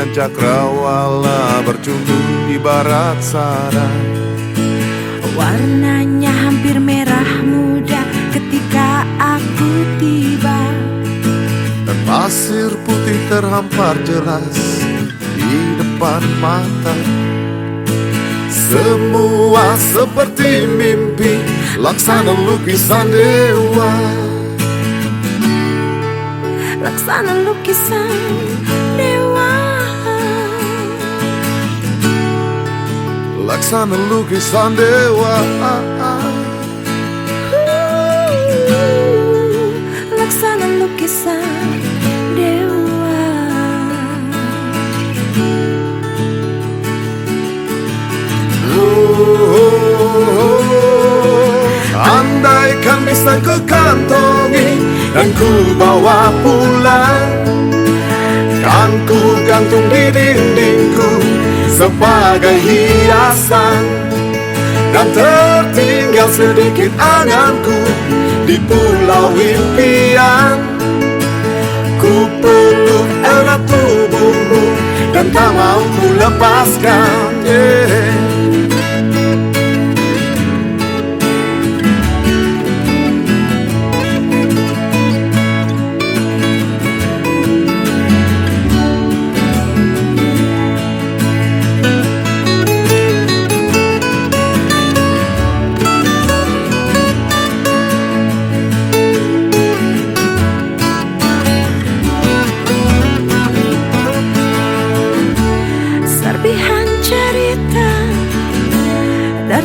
dan cakrawala bercumbu di barat sana Warnanya hampir merah muda ketika aku tiba. Dan pasir putih terhampar jelas di depan mata. Semua seperti mimpi laksana lukisan dewa. Laksana lukisan Laksana lukisan dewa Laksana lukisan dewa Andaikan bisa ku kantongi dan ku bawa pulang. Kan ku gantung di dindingku sebagai hiasan. Dan tertinggal sedikit anganku di pulau impian. Ku peluk erat tubuhmu dan tak mau ku lepaskan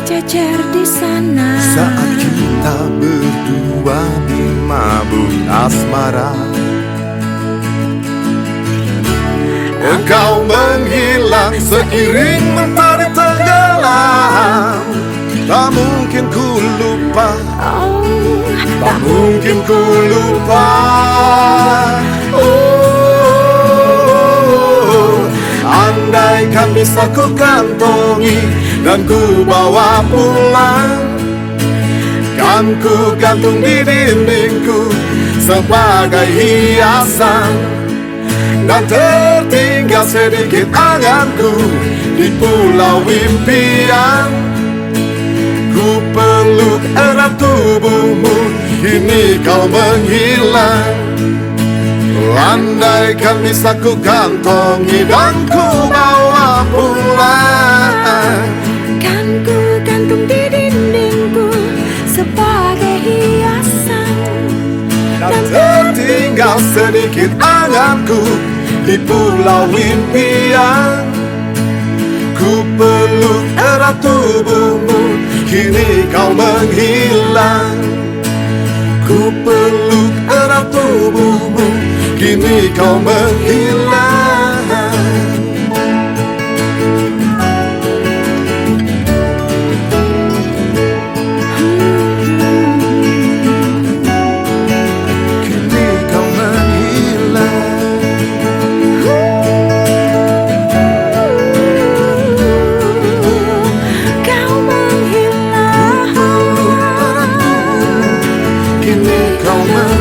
tercecer di sana. Saat kita berdua di mabuk asmara Engkau menghilang seiring mentari tenggelam Tak mungkin ku lupa, tak mungkin ku lupa. Oh, andaikan bisa ku kantongi dan ku bawa pulang. Kan ku gantung di dindingku sebagai hiasan. Dan tertinggal sedikit anganku di pulau impian. Ku peluk erat tubuhmu, kini kau menghilang. Andaikan bisa ku kantongi dan ku bawa pulang sedikit anganku di pulau impian. Ku peluk erat tubuhmu Kini kau menghilang. Ku peluk erat tubuhmu Kini kau menghilang moment